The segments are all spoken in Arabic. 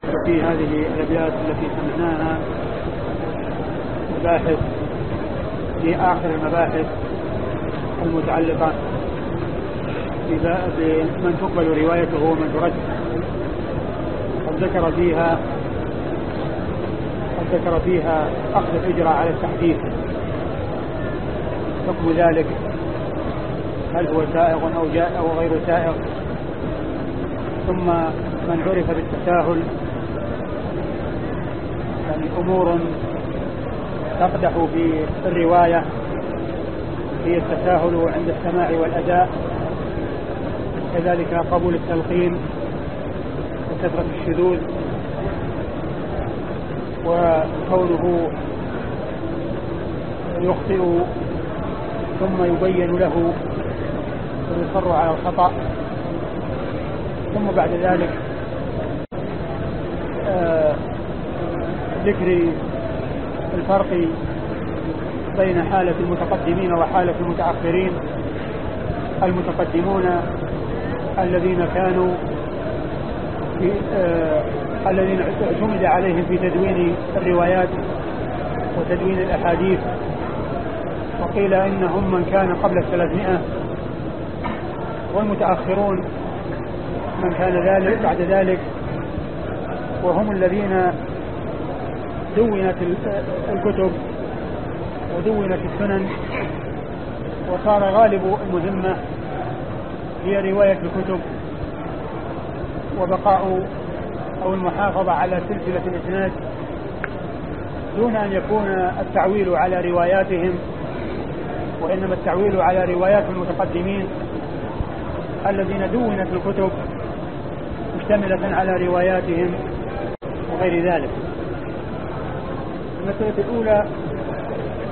في هذه الأبيات التي سمعناها مباحث في آخر المباحث المتعلقة بمن تقبل روايته ومن ترد. قد ذكر فيها قد ذكر فيها أخذ الإجراء على التحديث. حكم ذلك هل هو سائغ أو جاء أو غير سائغ. ثم من عرف بالتساهل يعني أمور تقدح في الرواية هي التساهل عند السماع والأداء كذلك قبول التلقين وكثرة الشذوذ وكونه يخطئ ثم يبين له ويصر على الخطأ ثم بعد ذلك ذكر الفرق بين حالة المتقدمين وحالة المتأخرين المتقدمون الذين كانوا في آه الذين اعتمد عليهم في تدوين الروايات وتدوين الأحاديث. وقيل إنهم من كان قبل الثلاثمائة والمتأخرون من كان ذلك بعد ذلك وهم الذين دونت الكتب ودونت السنن. وصار غالب المهمة هي رواية الكتب وبقاء أو المحافظة على سلسلة الإسناد دون أن يكون التعويل على رواياتهم وإنما التعويل على روايات المتقدمين الذين دونت الكتب مشتملة على رواياتهم وغير ذلك. المسألة الأولى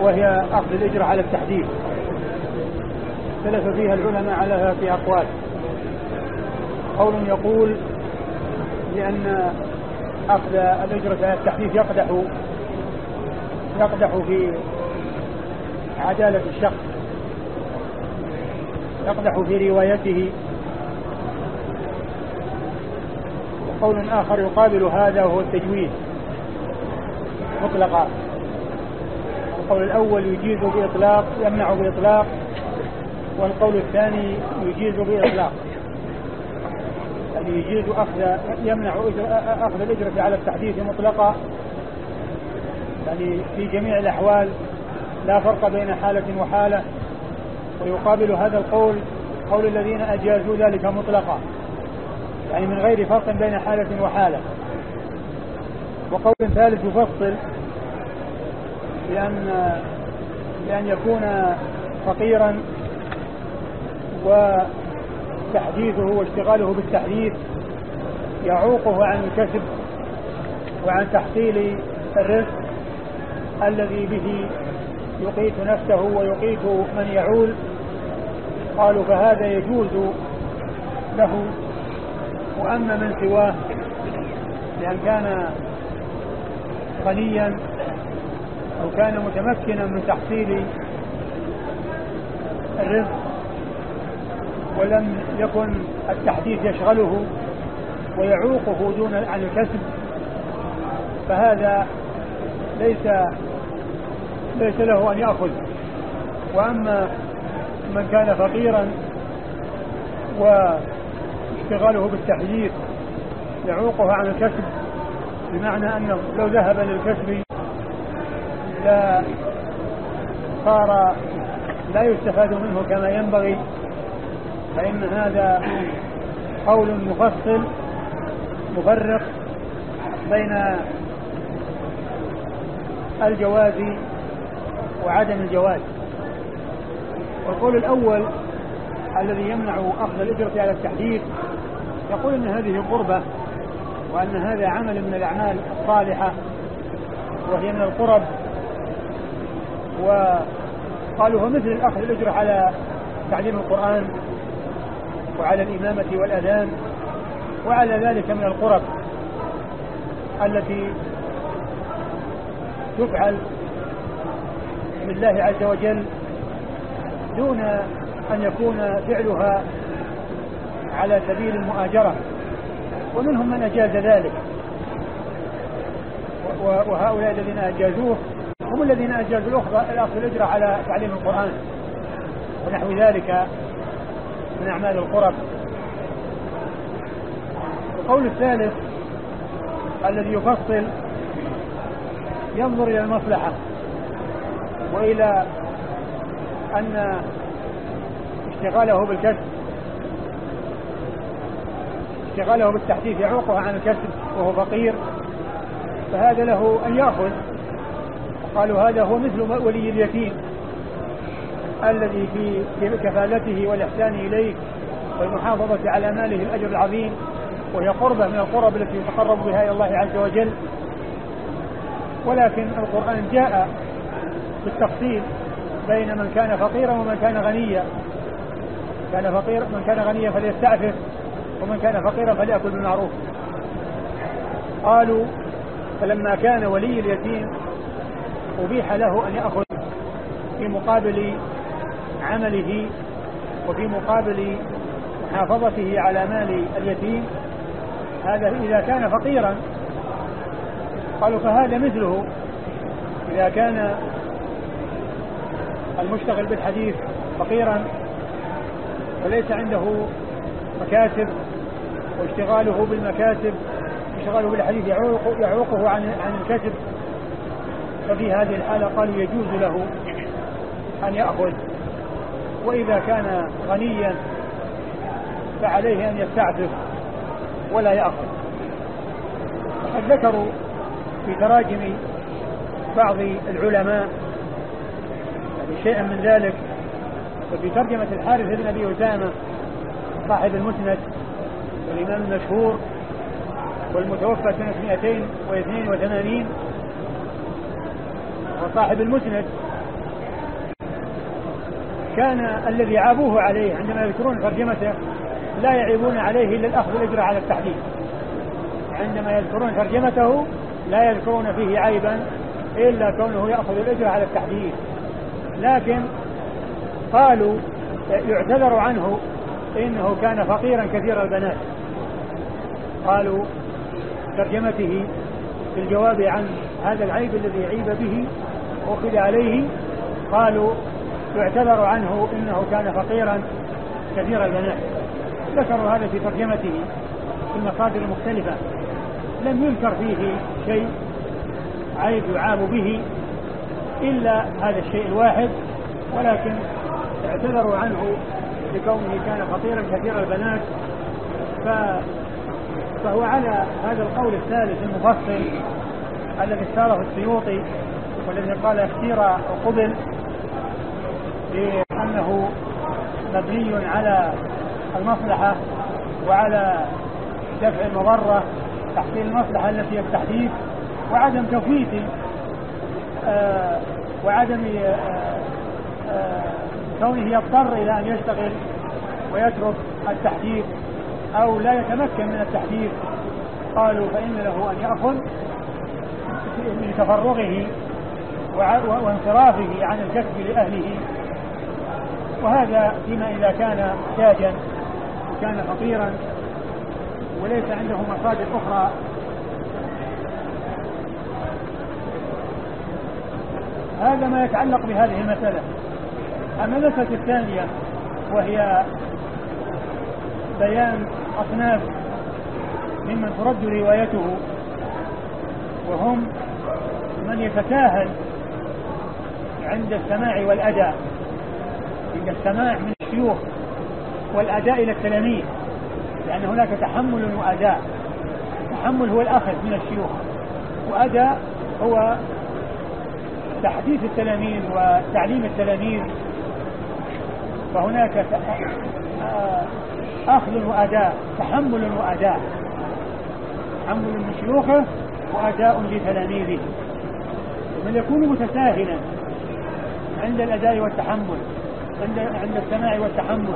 وهي أخذ الإجرة على التحديد. اختلف فيها العلماء على في أقوال. قول يقول بأن أخذ الإجرة على التحديث يقدح يقدح في عدالة الشخص. يقدح في روايته. وقول آخر يقابل هذا وهو التجويد مطلقا القول الأول يجيز بإطلاق يمنع بإطلاق والقول الثاني يجيز بإطلاق يعني يجيز أخذ يمنع أخذ الأجرة على التحديث مطلقا يعني في جميع الأحوال لا فرق بين حالة وحالة. ويقابل هذا القول قول الذين أجازوا ذلك مطلقا يعني من غير فرق بين حالة وحالة. وقول ثالث يفصل بأن بأن يكون فقيرا وتحديثه واشتغاله بالتحديث يعوقه عن الكسب وعن تحصيل الرزق الذي به يقيت نفسه ويقيت من يعول. قالوا فهذا يجوز له وأما من سواه لأن كان غنيا أو كان متمكنا من تحصيل الرزق ولم يكن التحديث يشغله ويعوقه دون عن الكسب فهذا ليس ليس له أن يأخذ. وأما من كان فقيرا واشتغاله بالتحديث يعوقه عن الكسب بمعنى أنه لو ذهب للكسب لا صار لا يستفاد منه كما ينبغي فإن هذا قول مفصل مفرق بين الجواز وعدم الجواز. والقول الأول الذي يمنع أخذ الأجرة على التحديث يقول أن هذه قربة وأن هذا عمل من الأعمال الصالحة وهي من القرب. وقالوا هو مثل الأخذ الأجرة على تعليم القرآن وعلى الإمامة والأذان وعلى ذلك من القرب التي تفعل لله عز وجل دون أن يكون فعلها على سبيل المؤاجرة. ومنهم من أجاز ذلك. وهؤلاء الذين أجازوه هم الذين أجازوا الأخذ الأجرة على تعليم القرآن ونحو ذلك من أعمال القرب. القول الثالث الذي يفصل ينظر إلى المصلحة وإلى أن اشتغاله بالكسب اشتغاله بالتحديث يعوقه عن الكسب وهو فقير. فهذا له أن يأخذ. قالوا هذا هو مثل ولي اليتيم الذي في كفالته والإحسان إليه والمحافظة على ماله الأجر العظيم وهي قربة من القرب التي يتقرب بها إلى الله عز وجل. ولكن القرآن جاء بالتفصيل بين من كان فقيرا ومن كان غنيا. كان فقير من كان غنيا فليستعفف. ومن كان فقيرا فليأكل بالمعروف. قالوا فلما كان ولي اليتيم أبيح له أن يأخذ في مقابل عمله وفي مقابل محافظته على مال اليتيم. هذا إذا كان فقيرا. قالوا فهذا مثله. إذا كان المشتغل بالحديث فقيرا وليس عنده مكاسب واشتغاله بالمكاسب اشتغاله بالحديث يعوق يعوقه عن عن الكسب ففي هذه الحالة قالوا يجوز له أن يأخذ. وإذا كان غنيا فعليه أن يستعفف ولا يأخذ. وقد ذكروا في تراجم بعض العلماء يعني شيئا من ذلك. وفي ترجمة الحارث بن أبي أسامة صاحب المسند والإمام المشهور والمتوفى سنة 282 وصاحب المسند كان الذي عابوه عليه عندما يذكرون ترجمته لا يعيبون عليه إلا الأخذ الأجر على التحديد. عندما يذكرون ترجمته لا يذكرون فيه عيبا إلا كونه يأخذ الأجر على التحديد. لكن قالوا يعتذر عنه إنه كان فقيرا كثير البنات. قالوا ترجمته في الجواب عن هذا العيب الذي عيب به أخذ عليه قالوا يعتذر عنه إنه كان فقيرا كثير البنات ذكروا هذا في ترجمته في المصادر المختلفة. لم يذكر فيه شيء عيب يعاب به إلا هذا الشيء الواحد ولكن اعتذروا عنه لكونه كان خطيرا كثير البنات ف فهو على هذا القول الثالث المفصل الذي اختاره السيوطي والذي قال اختير وقبل لأنه مبني على المصلحة وعلى دفع المضرة تحصيل المصلحة التي هي التحديث وعدم تفويت آه وعدم آه آه كونه يضطر إلى أن يشتغل ويترك التحديث. أو لا يتمكن من التحديث قالوا فإن له أن يأخذ من تفرغه وانصرافه عن الكسب لأهله. وهذا فيما إذا كان محتاجا وكان فقيرا وليس عنده مصادر أخرى. هذا ما يتعلق بهذه المسألة. أما المسألة الثانية وهي بيان أصناف ممن ترد روايته وهم من يتساهل عند السماع والأداء عند السماع من الشيوخ والأداء إلى التلاميذ لأن هناك تحمل وأداء. تحمل هو الأخذ من الشيوخ وأداء هو تحديث التلاميذ وتعليم التلاميذ. فهناك أخذ وأداء تحمل وأداء. تحمل من شيوخه وأداء لتلاميذه. من يكون متساهلا عند الأداء والتحمل عند عند السماع والتحمل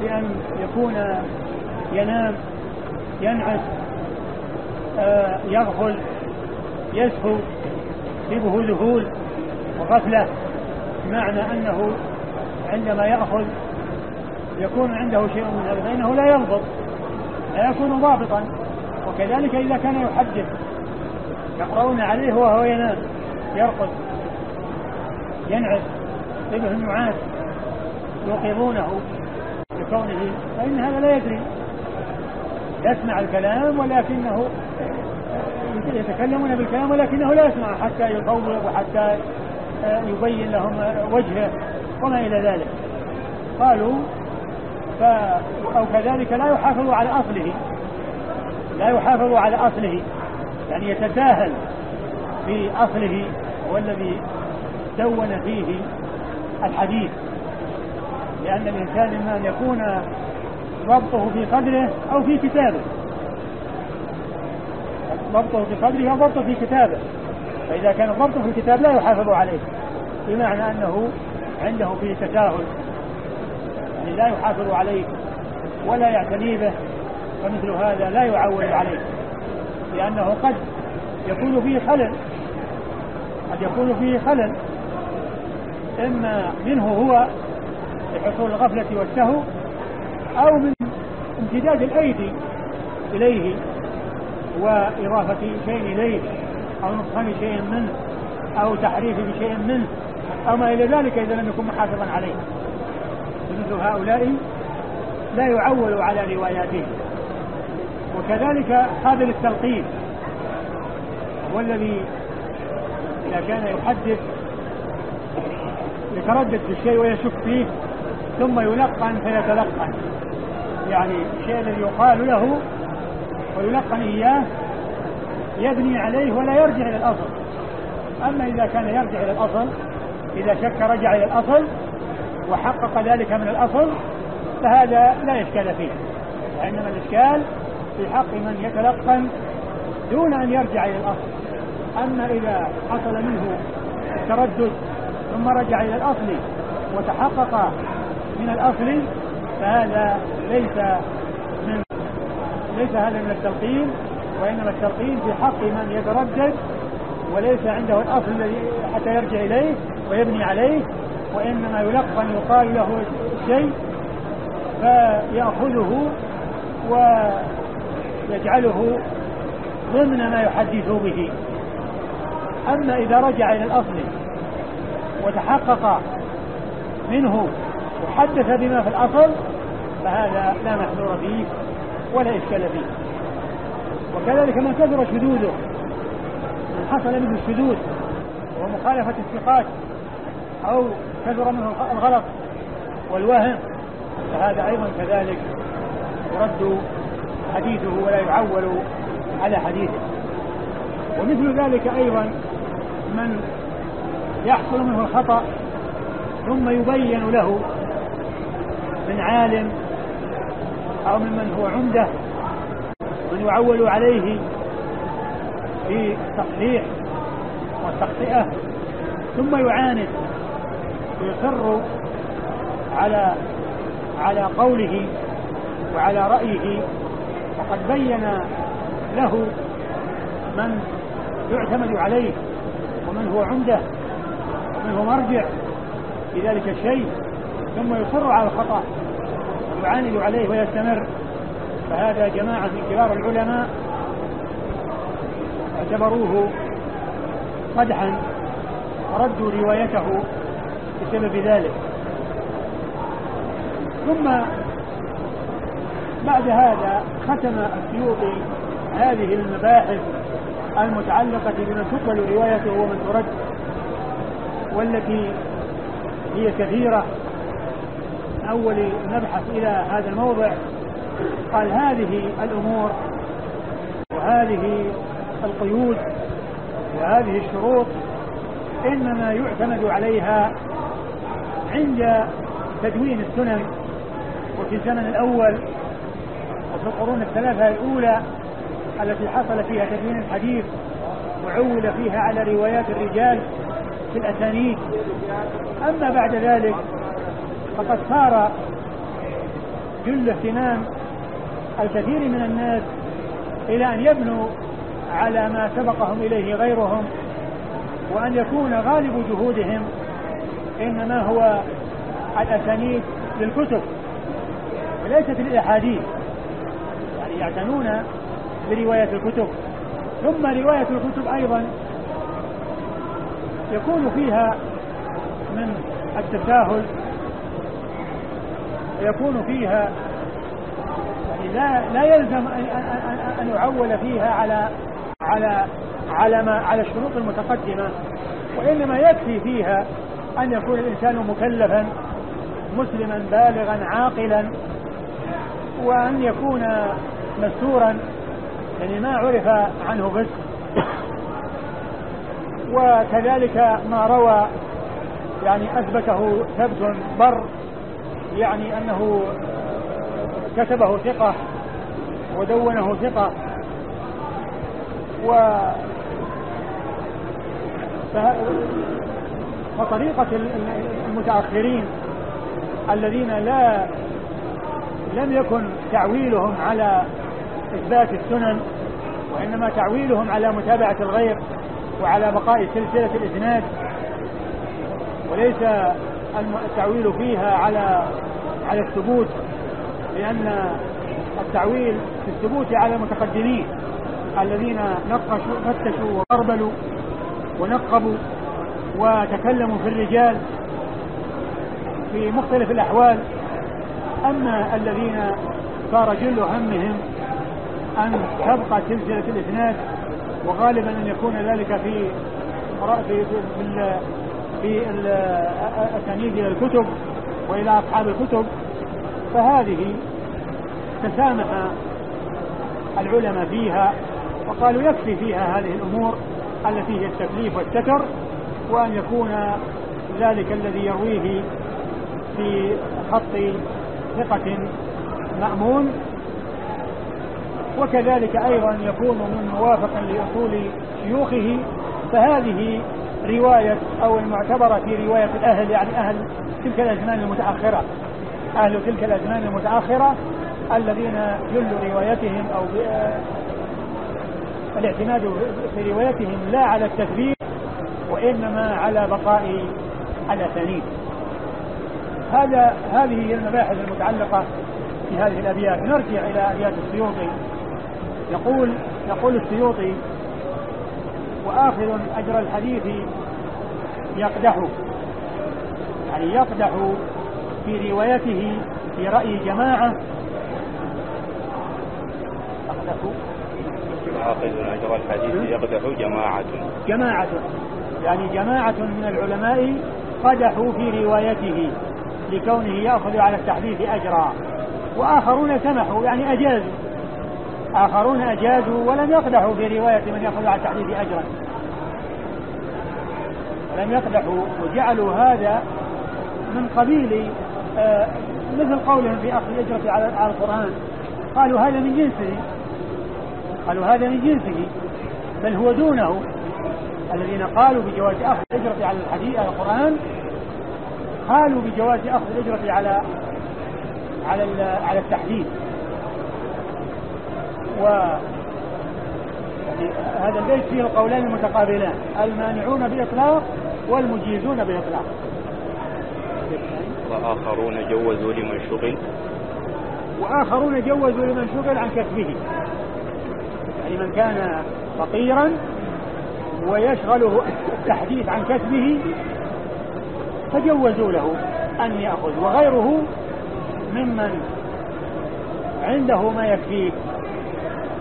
بأن يكون ينام ينعس آه يغفل يسهو يصيبه ذهول وغفلة بمعنى أنه عندما يأخذ يكون عنده شيء من هذا فإنه لا يضبط لا يكون ضابطا. وكذلك إذا كان يحدث يقرؤون عليه وهو ينام يرقد ينعس شبه النعاس يوقظونه بكونه فإن هذا لا يدري. يسمع الكلام ولكنه يتكلمون بالكلام ولكنه لا يسمع حتى يطوب وحتى يبين لهم وجهه وما إلى ذلك. قالوا ف أو كذلك لا يحافظ على أصله. لا يحافظ على أصله. يعني يتساهل في أصله والذي دون فيه الحديث. لأن الإنسان إما أن يكون ضبطه في قدره أو في كتابه. ضبطه في قدره أو ضبطه في كتابه. فإذا كان ضبطه في الكتاب لا يحافظ عليه. بمعنى أنه عنده فيه تساهل. يعني لا يحافظ عليه ولا يعتني به فمثل هذا لا يعول عليه لأنه قد يكون فيه خلل قد يكون فيه خلل إما منه هو لحصول الغفلة والسهو أو من امتداد الأيدي إليه وإضافة شيء إليه أو نقصان شيء منه أو تحريف بشيء منه أو ما إلى ذلك إذا لم يكن محافظا عليه. مثل هؤلاء لا يعول على رواياته وكذلك قابل التلقين هو الذي إذا كان يحدث يتردد في الشيء ويشك فيه ثم يلقن فيتلقن. يعني الشيء الذي يقال له ويلقن إياه يبني عليه ولا يرجع إلى الأصل. أما إذا كان يرجع إلى الأصل إذا شك رجع إلى الأصل وحقق ذلك من الأصل فهذا لا إشكال فيه. وإنما الإشكال في حق من يتلقن دون أن يرجع إلى الأصل. أما إذا حصل منه التردد ثم رجع إلى الأصل وتحقق من الأصل فهذا ليس من ليس هذا من التلقين وإنما التلقين في حق من يتردد وليس عنده الأصل الذي حتى يرجع إليه ويبني عليه. وإنما يلقن يقال له شيء فيأخذه ويجعله ضمن ما يحدث به. أما إذا رجع إلى الأصل وتحقق منه وحدث بما في الأصل فهذا لا محذور فيه ولا إشكال فيه. وكذلك من كثر شذوذه من حصل منه الشذوذ ومخالفة الثقات أو كثر منه الغلط والوهم فهذا أيضا كذلك يرد حديثه ولا يعول على حديثه. ومثل ذلك أيضا من يحصل منه الخطأ ثم يبين له من عالم أو ممن هو عمدة من يعول عليه في التصحيح والتخطئة ثم يعاند ويصر على على قوله وعلى رأيه وقد بين له من يعتمد عليه ومن هو عمده ومن هو مرجع في ذلك الشيء ثم يصر على الخطأ ويعاند عليه ويستمر. فهذا جماعة من كبار العلماء اعتبروه قدحا وردوا روايته بسبب ذلك ثم بعد هذا ختم السيوطي هذه المباحث المتعلقة بمن تقبل روايته ومن ترد والتي هي كثيرة. أول نبحث إلى هذا الموضع قال هذه الأمور وهذه القيود وهذه الشروط إنما يعتمد عليها عند تدوين السنن وفي الزمن الأول وفي القرون الثلاثة الأولى التي حصل فيها تدوين الحديث وعول فيها على روايات الرجال في الأسانيد. أما بعد ذلك فقد صار جل اهتمام الكثير من الناس إلى أن يبنوا على ما سبقهم إليه غيرهم وأن يكون غالب جهودهم إنما هو الأسانيد للكتب وليست للأحاديث. يعني يعتنون برواية الكتب. ثم رواية الكتب أيضا يكون فيها من التساهل يكون فيها يعني لا لا يلزم أن يعول فيها على على على ما على الشروط المتقدمة وإنما يكفي فيها أن يكون الإنسان مكلفا مسلما بالغا عاقلا وأن يكون مستورا يعني ما عرف عنه بس وكذلك ما روى يعني أثبته ثبت بر يعني أنه كتبه ثقة ودونه ثقة. و فطريقة المتأخرين الذين لا لم يكن تعويلهم على إثبات السنن وإنما تعويلهم على متابعة الغير وعلى بقاء سلسلة الإسناد وليس التعويل فيها على على الثبوت لأن التعويل في الثبوت على المتقدمين الذين نقشوا فتشوا وغربلوا ونقبوا وتكلموا في الرجال في مختلف الأحوال أما الذين صار جل همهم أن تبقى سلسلة الإسناد وغالبا أن يكون ذلك في في في, أسانيد إلى الكتب وإلى أصحاب الكتب فهذه تسامح العلماء فيها وقالوا يكفي فيها هذه الأمور التي هي التكليف والستر وأن يكون ذلك الذي يرويه في خط ثقة مأمون. وكذلك أيضا يكون من موافقا لأصول شيوخه فهذه رواية أو المعتبرة في رواية الأهل يعني أهل تلك الأزمان المتأخرة. أهل تلك الأزمان المتأخرة الذين جل روايتهم أو الاعتماد في روايتهم لا على التثبيت وإنما على بقاء الأسانيد. هذا هذه هي المباحث المتعلقة في هذه الأبيات. نرجع إلى أبيات السيوطي. يقول يقول السيوطي وآخذ أجر الحديث يقدح. يعني يقدح في روايته في رأي جماعة. يقدح. آخذ أجر الحديث يقدح جماعة. جماعة. يعني جماعة من العلماء قدحوا في روايته لكونه يأخذ على التحديث أجرا وآخرون سمحوا يعني أجازوا آخرون أجازوا ولم يقدحوا في رواية من يأخذ على التحديث أجرا. ولم يقدحوا وجعلوا هذا من قبيل آه مثل قولهم في أخذ الأجرة على القرآن. قالوا هذا من جنسه. قالوا هذا من جنسه بل هو دونه. الذين قالوا بجواز أخذ الأجرة على الحديث على القرآن قالوا بجواز أخذ الأجرة على على على التحديث و يعني هذا البيت فيه القولان المتقابلان المانعون بإطلاق والمجيزون بإطلاق. وآخرون جوزوا لمن شغل. وآخرون جوزوا لمن شغل عن كسبه. يعني من كان فقيرا ويشغله التحديث عن كسبه فجوزوا له أن يأخذ. وغيره ممن عنده ما يكفيه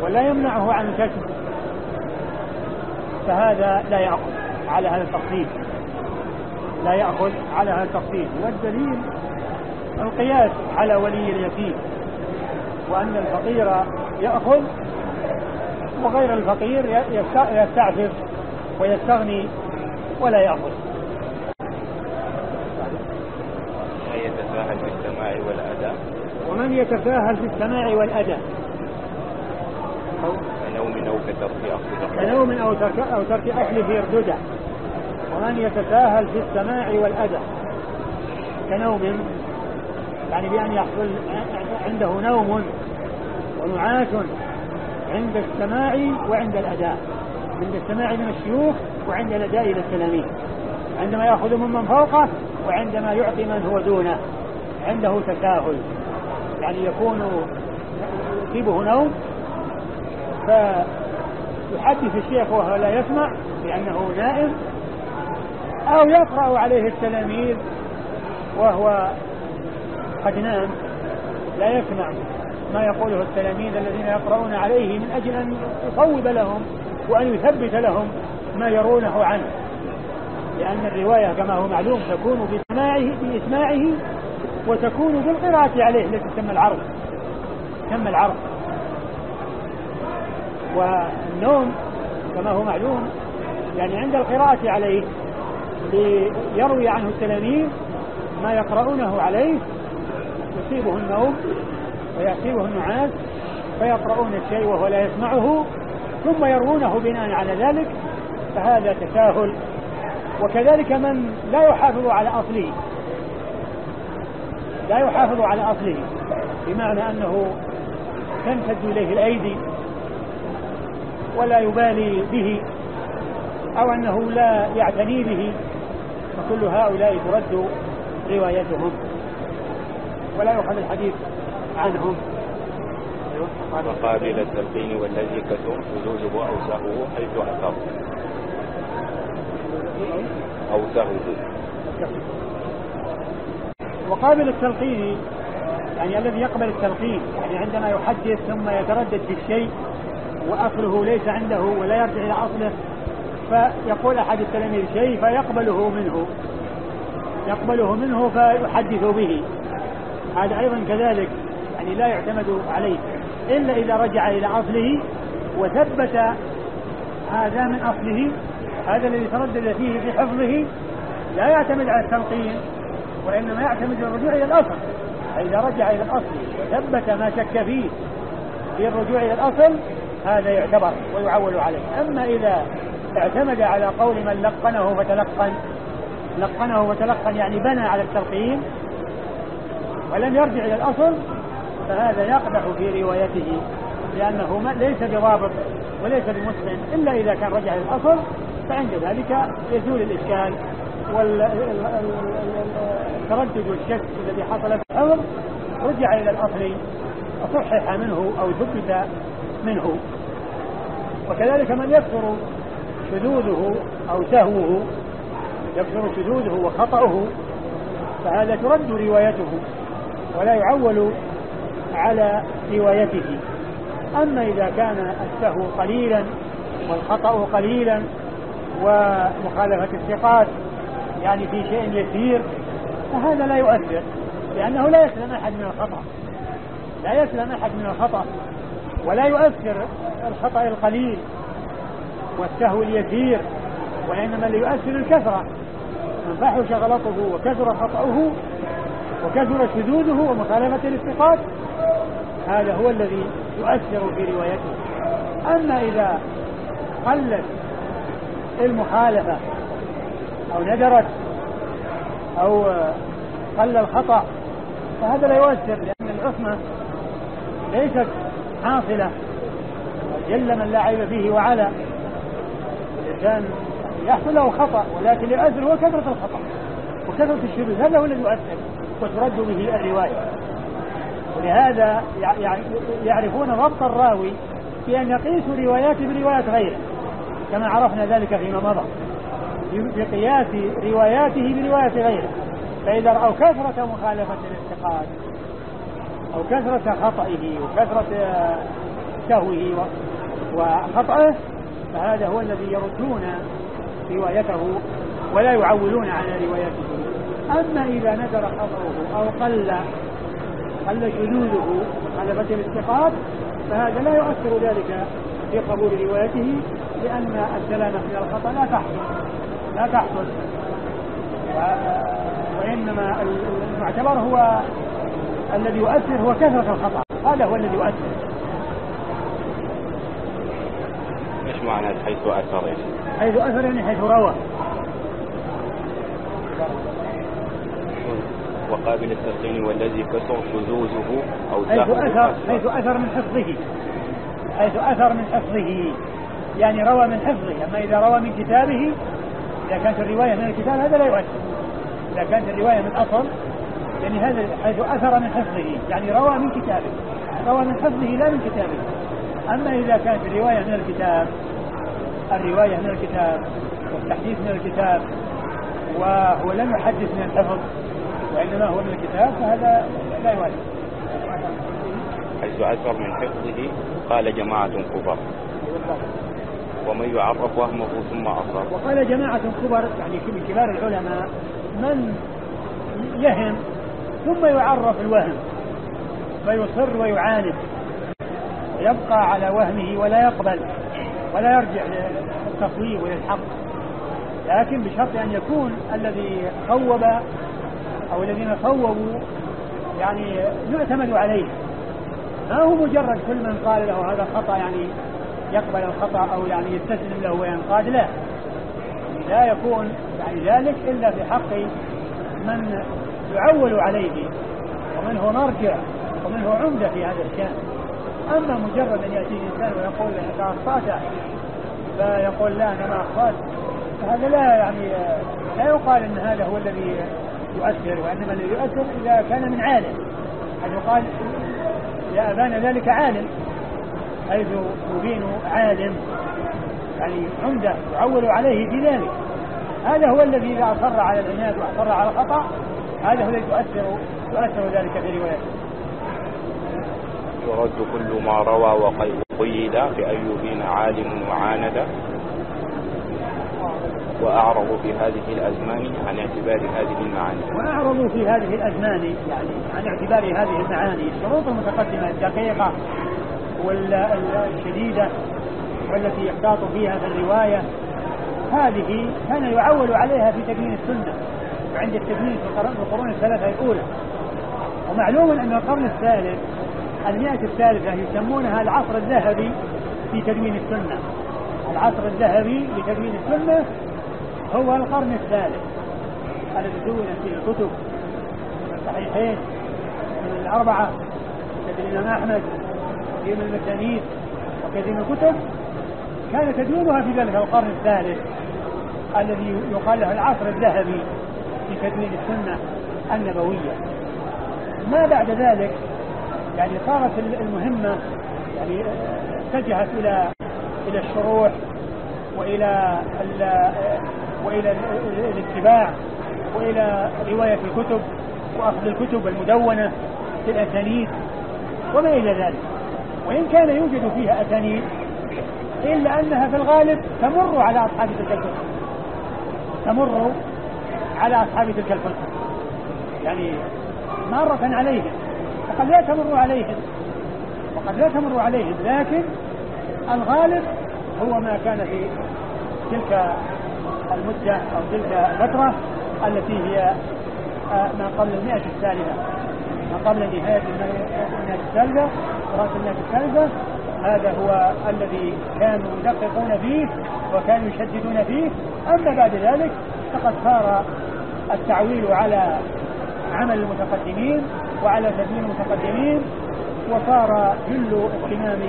ولا يمنعه عن الكسب فهذا لا يأخذ على هذا التفصيل لا يأخذ على هذا التفصيل والدليل القياس على ولي اليتيم وأن الفقير يأخذ وغير الفقير يستعفف. ويستغني ولا يأخذ يتساهل في السماع والأداء؟ ومن يتساهل في السماع والأداء. كنوم أو كترك أصل كنوم أو ترك أو ترك أصل في ردده ومن يتساهل في السماع والأداء. كنوم. يعني بأن يحصل عنده نوم ونعاس عند السماع وعند الأداء. عند السماع من الشيوخ وعند الأداء إلى التلاميذ. عندما يأخذ ممن فوقه وعندما يعطي من هو دونه. عنده تساهل. يعني يكون يصيبه نوم يحدث الشيخ وهو لا يسمع لأنه نائم أو يقرأ عليه التلاميذ وهو قد نام لا يسمع ما يقوله التلاميذ الذين يقرؤون عليه من أجل أن يصوب لهم. وأن يثبت لهم ما يرونه عنه. لأن الرواية كما هو معلوم تكون بسماعه بإسماعه وتكون بالقراءة عليه التي تسمى العرض. تسمى العرض. والنوم كما هو معلوم يعني عند القراءة عليه ليروي عنه التلاميذ ما يقرؤونه عليه يصيبه النوم ويصيبه النعاس فيقرؤون الشيء وهو لا يسمعه ثم يروونه بناء على ذلك فهذا تساهل. وكذلك من لا يحافظ على أصله لا يحافظ على أصله بمعنى أنه تنفذ إليه الأيدي ولا يبالي به أو أنه لا يعتني به فكل هؤلاء ترد روايتهم ولا يؤخذ الحديث عنهم. وقابل التلقين والذي كثر شذوذه أو سهوه حيث أثر. أو سهوه وقابل التلقين يعني الذي يقبل التلقين يعني عندما يحدث ثم يتردد في الشيء وأصله ليس عنده ولا يرجع إلى أصله فيقول أحد التلاميذ شيء فيقبله منه. يقبله منه فيحدث به. هذا أيضا كذلك يعني لا يعتمد عليه. إلا إذا رجع إلى أصله وثبت هذا من أصله هذا الذي تردد فيه في حفظه لا يعتمد على التلقين وإنما يعتمد الرجوع إلى الأصل. فإذا رجع إلى الأصل وثبت ما شك فيه في الرجوع إلى الأصل هذا يعتبر ويعول عليه. أما إذا اعتمد على قول من لقنه فتلقن لقنه وتلقن يعني بنى على التلقين ولم يرجع إلى الأصل فهذا يقدح في روايته لأنه ليس بضابط وليس بمسلم إلا إذا كان رجع إلى الأصل فعند ذلك يزول الإشكال والتردد والشك الذي حصل في الأمر رجع إلى الأصل صحح منه أو ثبت منه. وكذلك من يكثر شذوذه أو سهوه يكثر شذوذه وخطأه فهذا ترد روايته ولا يعول على روايته. أما إذا كان السهو قليلا والخطأ قليلا ومخالفة الثقات يعني في شيء يسير فهذا لا يؤثر لأنه لا يسلم أحد من الخطأ. لا يسلم أحد من الخطأ ولا يؤثر الخطأ القليل والسهو اليسير وإنما اللي يؤثر الكثرة. من فحش غلطه وكثر خطأه وكثر شذوذه ومخالفة الاتقاد هذا هو الذي يؤثر في روايته. أما إذا قلت المخالفة أو ندرت أو قل الخطأ فهذا لا يؤثر لأن العصمة ليست حاصلة. جل من لا عيب فيه وعلى الإنسان يحصل له خطأ ولكن يؤثر هو كثرة الخطأ وكثرة الشذوذ هذا هو الذي يؤثر وترد به الرواية. ولهذا يعرفون ضبط الراوي بأن يقيسوا رواياته بروايات غيره كما عرفنا ذلك فيما مضى. بقياس رواياته برواية غيره. فإذا رأوا كثرة مخالفة الانتقاد أو كثرة خطئه وكثرة سهوه وخطأه فهذا هو الذي يردون روايته ولا يعولون على روايته أما إذا ندر خطأه أو قل قل شذوذه غلبة الاستقامة فهذا لا يؤثر ذلك في قبول روايته لأن السلامة من الخطأ لا تحصل لا تحصل. وإنما المعتبر هو الذي يؤثر هو كثرة الخطأ هذا هو الذي يؤثر. إيش معنى حيث أثر؟ إيش؟ حيث أثر يعني حيث روى. وقابل التلقين والذي كسر شذوذه أو حيث أثر حيث أثر من حفظه. حيث أثر من حفظه. يعني روى من حفظه. أما إذا روى من كتابه إذا كانت الرواية من الكتاب هذا لا يؤثر. إذا كانت الرواية من أصل يعني هذا حيث أثر من حفظه. يعني روى من كتابه. روى من حفظه لا من كتابه. أما إذا كانت الرواية من الكتاب الرواية من الكتاب والتحديث من الكتاب وهو لم يحدث من الحفظ وإنما هو من الكتاب فهذا لا يوالي. حيث أثر من حفظه قال جماعة كبر ومن يعرف وهمه ثم أصاب وقال جماعة كبر يعني من كبار العلماء من يهم ثم يعرف الوهم فيصر ويعاند يبقى على وهمه ولا يقبل ولا يرجع للتصويب وللحق. لكن بشرط أن يكون الذي صوب أو الذين صوبوا يعني يعتمد عليه. ما هو مجرد كل من قال له هذا خطأ يعني يقبل الخطأ أو يعني يستسلم له وينقاد لا لا يكون يعني ذلك إلا في حق من يعول عليه ومن هو مرجع ومن هو عمدة في هذا الشأن. أما مجرد أن يأتي الإنسان ويقول أنت أخطأت فيقول لا أنا ما أخطأت. فهذا لا يعني لا يقال أن هذا هو الذي يؤثر وإنما الذي يؤثر إذا كان من عالم. أن يقال يا أبانا ذلك عالم حيث يبين عالم. يعني عمدة يعول عليه في ذلك. هذا هو الذي إذا أصر على العناد وأصر على الخطأ هذا هو الذي تؤثر تؤثر ذلك في روايته يرد كل ما روى وقيد بأن يبين عالم وعاند وأعرضوا في هذه الأزمان عن اعتبار هذه المعاني. وأعرضوا في هذه الأزمان يعني عن اعتبار هذه المعاني. الشروط المتقدمة الدقيقة والشديدة والتي يحتاط فيها في الرواية. هذه كان يعول عليها في تبيين السنة وعند التبيين في القرون الثلاثة الأولى. ومعلوم أن القرن الثالث المئة الثالثة يسمونها العصر الذهبي في تدوين السنة. العصر الذهبي لتدوين السنة هو القرن الثالث. الذي دونت فيه الكتب الصحيحين من الأربعة كتب الإمام أحمد من المسانيد وكثير من الكتب كان تدوينها في ذلك القرن الثالث الذي يقال له العصر الذهبي في تدوين السنة النبوية. ما بعد ذلك يعني صارت المهمة يعني اتجهت إلى إلى الشروح وإلى وإلى الاتباع وإلى رواية الكتب وأخذ الكتب المدونة في الأسانيد وما إلى ذلك. وإن كان يوجد فيها أسانيد إلا أنها في الغالب تمر على أصحاب تلك الكتب. تمر على أصحاب تلك الكتب. يعني مارة عليهم وقد لا تمر عليهم وقد لا تمر عليهم لكن الغالب هو ما كان في تلك المدة أو تلك الفترة التي هي آه، ما قبل المئة الثالثة. ما قبل نهاية المئة الثالثة رأس المئة الثالثة. هذا هو الذي كانوا يدققون فيه وكانوا يشددون فيه. أما بعد ذلك فقد صار التعويل على عمل المتقدمين وعلى سبيل المتقدمين وصار جل اهتمام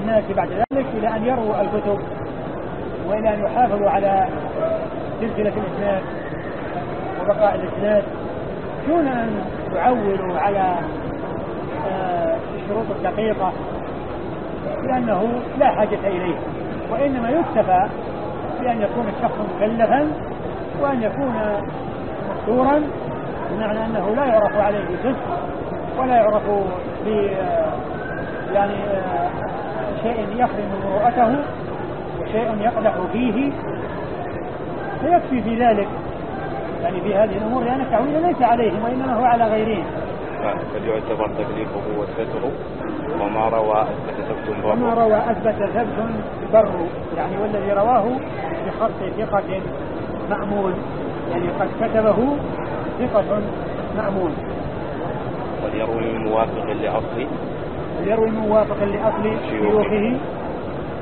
الناس بعد ذلك إلى أن يروا الكتب. وإلى أن يحافظوا على سلسلة الإسناد وبقاء الإسناد دون أن يعولوا على آه، الشروط الدقيقة لأنه لا حاجة إليه. وإنما يكتفى بأن يكون الشخص مكلفا وأن يكون مستورا بمعنى أنه لا يعرف عليه بفسق ولا يعرف ب يعني آه، شيء يخرم مروءته وشيء يقدح فيه فيكفي في ذلك. يعني في هذه الأمور لأن التعويل ليس عليهم وإنما هو على غيرهم. فليعتبر تكليفه والستر وما روى أثبت ثبت بر وما روى أثبت ثبت بر يعني والذي رواه بخط ثقة مأمون. يعني قد كتبه ثقة مأمون. وليروي من موافق لأصل وليروي من موافق لأصل شيوخه.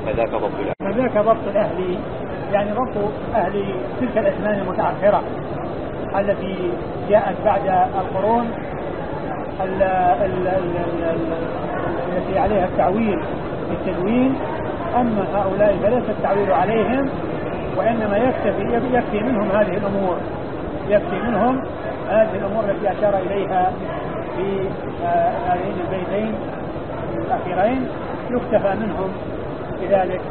فذاك ضبط الأهل. فذاك ضبط الأهل. يعني ضبط أهل تلك الأزمان المتأخرة التي جاءت بعد القرون التي عليها التعويل في التدوين أما هؤلاء فليس التعويل عليهم وإنما يكتفي يكفي منهم هذه الأمور. يكفي منهم هذه الأمور التي أشار إليها في هذين البيتين الأخيرين. يكتفى منهم. بذلك